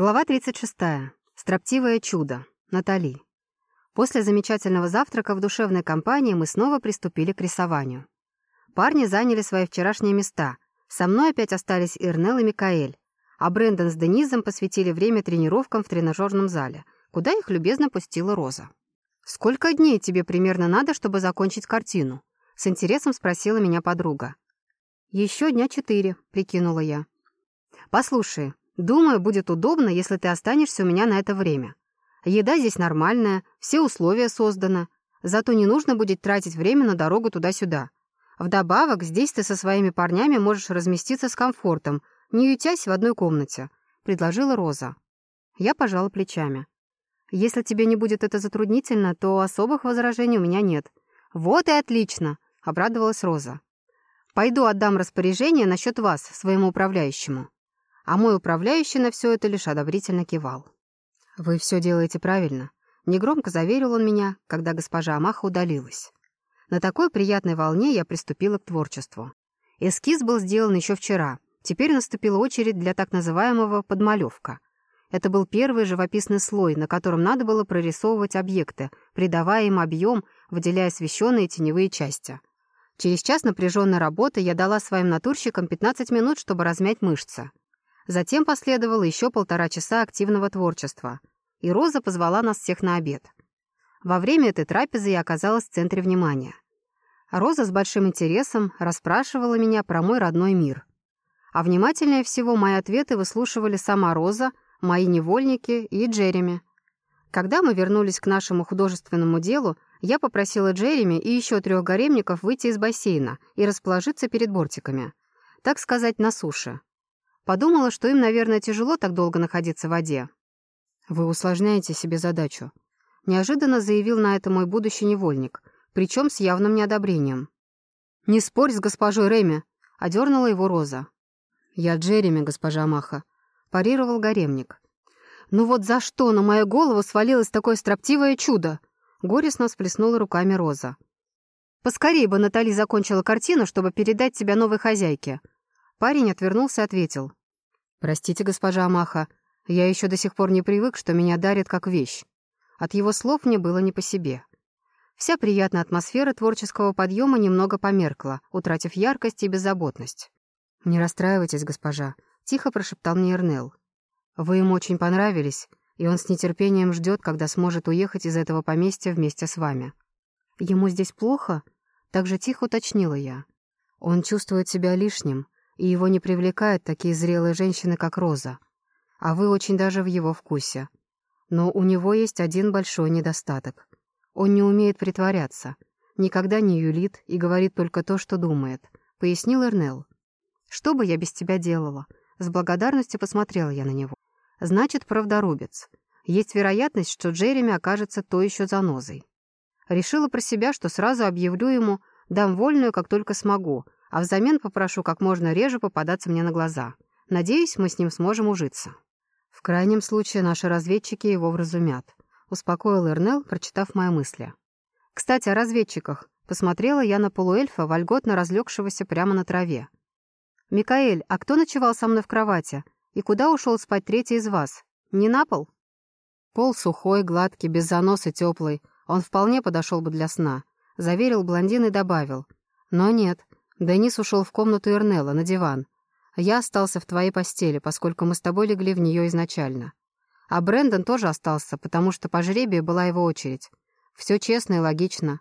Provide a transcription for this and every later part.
Глава 36. Строптивое чудо. Натали. После замечательного завтрака в душевной компании мы снова приступили к рисованию. Парни заняли свои вчерашние места. Со мной опять остались Ирнел и Микаэль, а Брэндон с Денизом посвятили время тренировкам в тренажерном зале, куда их любезно пустила Роза. «Сколько дней тебе примерно надо, чтобы закончить картину?» С интересом спросила меня подруга. «Еще дня четыре», — прикинула я. «Послушай, думаю, будет удобно, если ты останешься у меня на это время. Еда здесь нормальная, все условия созданы, зато не нужно будет тратить время на дорогу туда-сюда. Вдобавок, здесь ты со своими парнями можешь разместиться с комфортом, не ютясь в одной комнате», — предложила Роза. Я пожала плечами. «Если тебе не будет это затруднительно, то особых возражений у меня нет». «Вот и отлично!» — обрадовалась Роза. «Пойду отдам распоряжение насчет вас своему управляющему». А мой управляющий на все это лишь одобрительно кивал. «Вы все делаете правильно», — негромко заверил он меня, когда госпожа Амаха удалилась. На такой приятной волне я приступила к творчеству. Эскиз был сделан еще вчера. Теперь наступила очередь для так называемого «подмалевка». Это был первый живописный слой, на котором надо было прорисовывать объекты, придавая им объем, выделяя освещенные теневые части. Через час напряженной работы я дала своим натурщикам 15 минут, чтобы размять мышцы. Затем последовало еще полтора часа активного творчества, и Роза позвала нас всех на обед. Во время этой трапезы я оказалась в центре внимания. Роза с большим интересом расспрашивала меня про мой родной мир. А внимательнее всего мои ответы выслушивали сама Роза, мои невольники и Джереми. Когда мы вернулись к нашему художественному делу, я попросила Джереми и еще трех гаремников выйти из бассейна и расположиться перед бортиками. Так сказать, на суше. Подумала, что им, наверное, тяжело так долго находиться в воде. «Вы усложняете себе задачу», — неожиданно заявил на это мой будущий невольник, причем с явным неодобрением. «Не спорь с госпожой Реми», — одернула его Роза. «Я Джереми, госпожа Маха», — парировал гаремник. «Ну вот за что на мою голову свалилось такое строптивое чудо?» Горестно всплеснула руками Роза. «Поскорей бы Натали закончила картину, чтобы передать тебя новой хозяйке». Парень отвернулся и ответил. «Простите, госпожа Амаха, я еще до сих пор не привык, что меня дарят как вещь». От его слов мне было не по себе. Вся приятная атмосфера творческого подъема немного померкла, утратив яркость и беззаботность. «Не расстраивайтесь, госпожа», — тихо прошептал мне Эрнел. «Вы ему очень понравились, и он с нетерпением ждет, когда сможет уехать из этого поместья вместе с вами. Ему здесь плохо? Так же тихо уточнила я. Он чувствует себя лишним, и его не привлекают такие зрелые женщины, как Роза. А вы очень даже в его вкусе. Но у него есть один большой недостаток. Он не умеет притворяться, никогда не юлит и говорит только то, что думает, пояснил Эрнел. Что бы я без тебя делала? С благодарностью посмотрела я на него. Значит, правдорубец. Есть вероятность, что Джереми окажется то еще занозой. Решила про себя, что сразу объявлю ему, дам вольную, как только смогу, а взамен попрошу как можно реже попадаться мне на глаза. Надеюсь, мы с ним сможем ужиться. В крайнем случае наши разведчики его вразумят. Успокоил Эрнел, прочитав мои мысли. Кстати, о разведчиках. Посмотрела я на полуэльфа, вольготно разлегшегося прямо на траве. «Микаэль, а кто ночевал со мной в кровати? И куда ушел спать третий из вас? Не на пол?» Пол сухой, гладкий, без заноса теплый. Он вполне подошел бы для сна. Заверил блондин и добавил. Но нет. Денис ушел в комнату Эрнела, на диван. Я остался в твоей постели, поскольку мы с тобой легли в нее изначально. А Брэндон тоже остался, потому что по жребию была его очередь. Все честно и логично.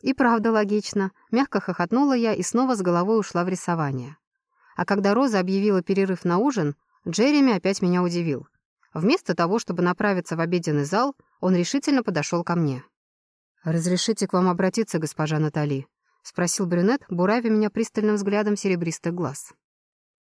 И правда логично. Мягко хохотнула я и снова с головой ушла в рисование. А когда Роза объявила перерыв на ужин, Джереми опять меня удивил. Вместо того, чтобы направиться в обеденный зал, он решительно подошел ко мне. «Разрешите к вам обратиться, госпожа Натали?» — спросил брюнет, буравя меня пристальным взглядом серебристых глаз.